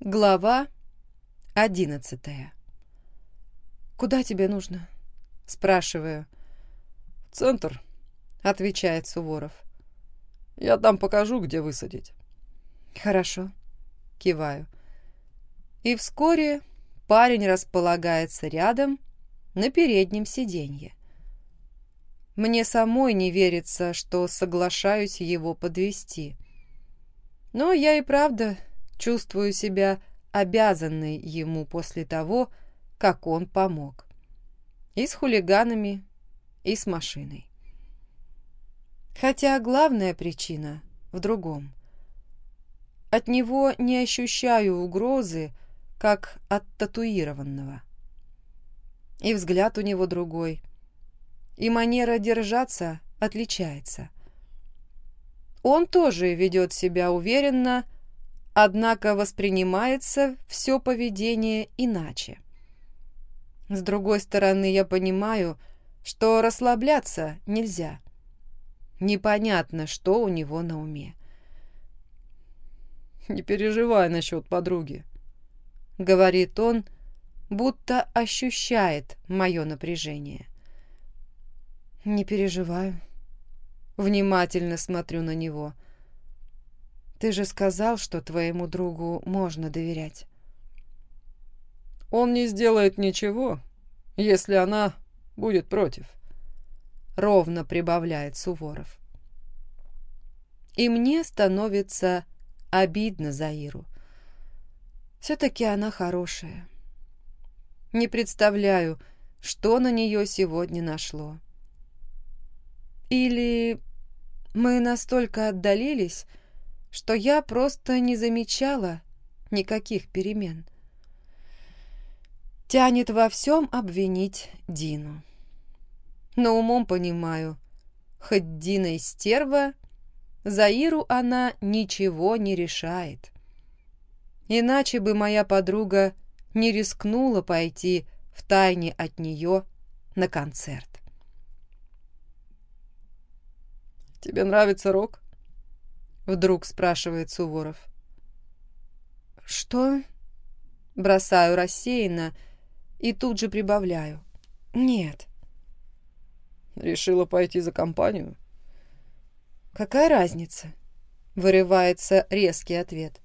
Глава одиннадцатая. «Куда тебе нужно?» — спрашиваю. «В центр», — отвечает Суворов. «Я там покажу, где высадить». «Хорошо», — киваю. И вскоре парень располагается рядом на переднем сиденье. Мне самой не верится, что соглашаюсь его подвести. Но я и правда чувствую себя обязанной ему после того, как он помог. И с хулиганами, и с машиной. Хотя главная причина в другом. От него не ощущаю угрозы, как от татуированного. И взгляд у него другой, и манера держаться отличается. Он тоже ведет себя уверенно, однако воспринимается все поведение иначе. С другой стороны, я понимаю, что расслабляться нельзя. Непонятно, что у него на уме. «Не переживай насчет подруги», — говорит он, будто ощущает мое напряжение. «Не переживаю». Внимательно смотрю на него. «Ты же сказал, что твоему другу можно доверять». «Он не сделает ничего, если она будет против», — ровно прибавляет Суворов. И мне становится обидно за Иру. Все-таки она хорошая. Не представляю, что на нее сегодня нашло. Или мы настолько отдалились, что я просто не замечала никаких перемен. Тянет во всем обвинить Дину. Но умом понимаю, хоть Дина и стерва, за Иру она ничего не решает. Иначе бы моя подруга не рискнула пойти в тайне от нее на концерт. «Тебе нравится рок?» Вдруг спрашивает Суворов. «Что?» Бросаю рассеянно и тут же прибавляю. «Нет». «Решила пойти за компанию?» «Какая разница?» Вырывается резкий ответ.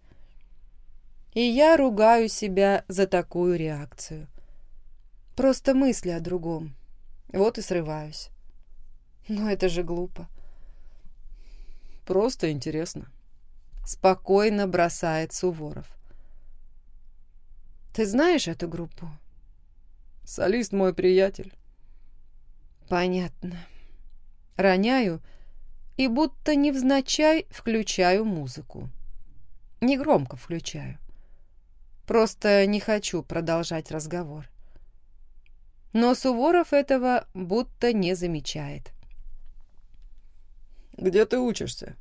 И я ругаю себя за такую реакцию. Просто мысли о другом. Вот и срываюсь. Но это же глупо. Просто интересно. Спокойно бросает Суворов. Ты знаешь эту группу? Солист мой приятель. Понятно. Роняю и будто невзначай включаю музыку. Негромко включаю. Просто не хочу продолжать разговор. Но Суворов этого будто не замечает. Где ты учишься?»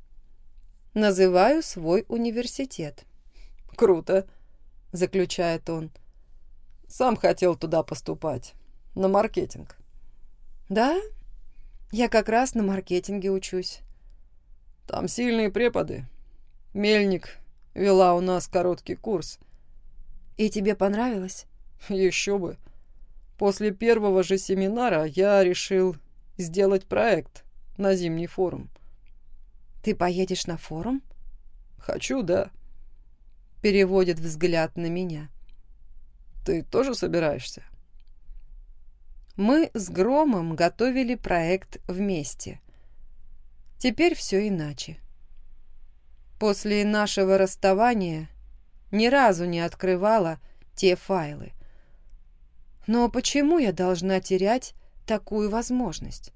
«Называю свой университет». «Круто», — заключает он. «Сам хотел туда поступать. На маркетинг». «Да? Я как раз на маркетинге учусь». «Там сильные преподы. Мельник вела у нас короткий курс». «И тебе понравилось?» «Еще бы. После первого же семинара я решил сделать проект на зимний форум. «Ты поедешь на форум?» «Хочу, да». Переводит взгляд на меня. «Ты тоже собираешься?» Мы с Громом готовили проект вместе. Теперь все иначе. После нашего расставания ни разу не открывала те файлы. Но почему я должна терять такую возможность?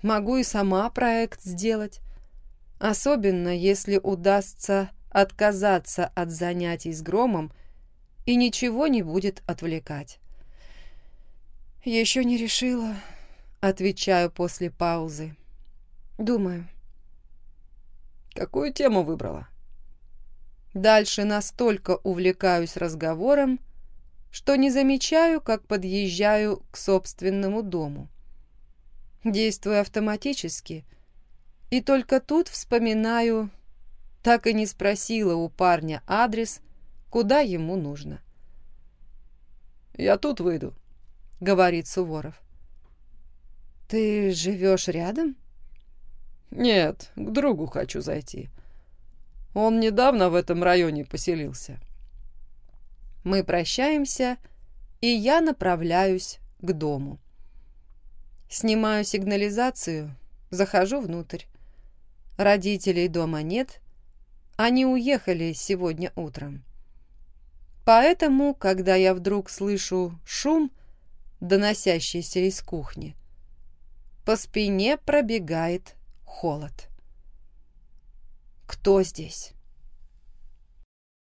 Могу и сама проект сделать. Особенно, если удастся отказаться от занятий с громом и ничего не будет отвлекать. «Еще не решила», — отвечаю после паузы. «Думаю». «Какую тему выбрала?» Дальше настолько увлекаюсь разговором, что не замечаю, как подъезжаю к собственному дому. Действую автоматически — и только тут вспоминаю, так и не спросила у парня адрес, куда ему нужно. «Я тут выйду», — говорит Суворов. «Ты живешь рядом?» «Нет, к другу хочу зайти. Он недавно в этом районе поселился». Мы прощаемся, и я направляюсь к дому. Снимаю сигнализацию, захожу внутрь. Родителей дома нет, они уехали сегодня утром. Поэтому, когда я вдруг слышу шум, доносящийся из кухни, по спине пробегает холод. Кто здесь?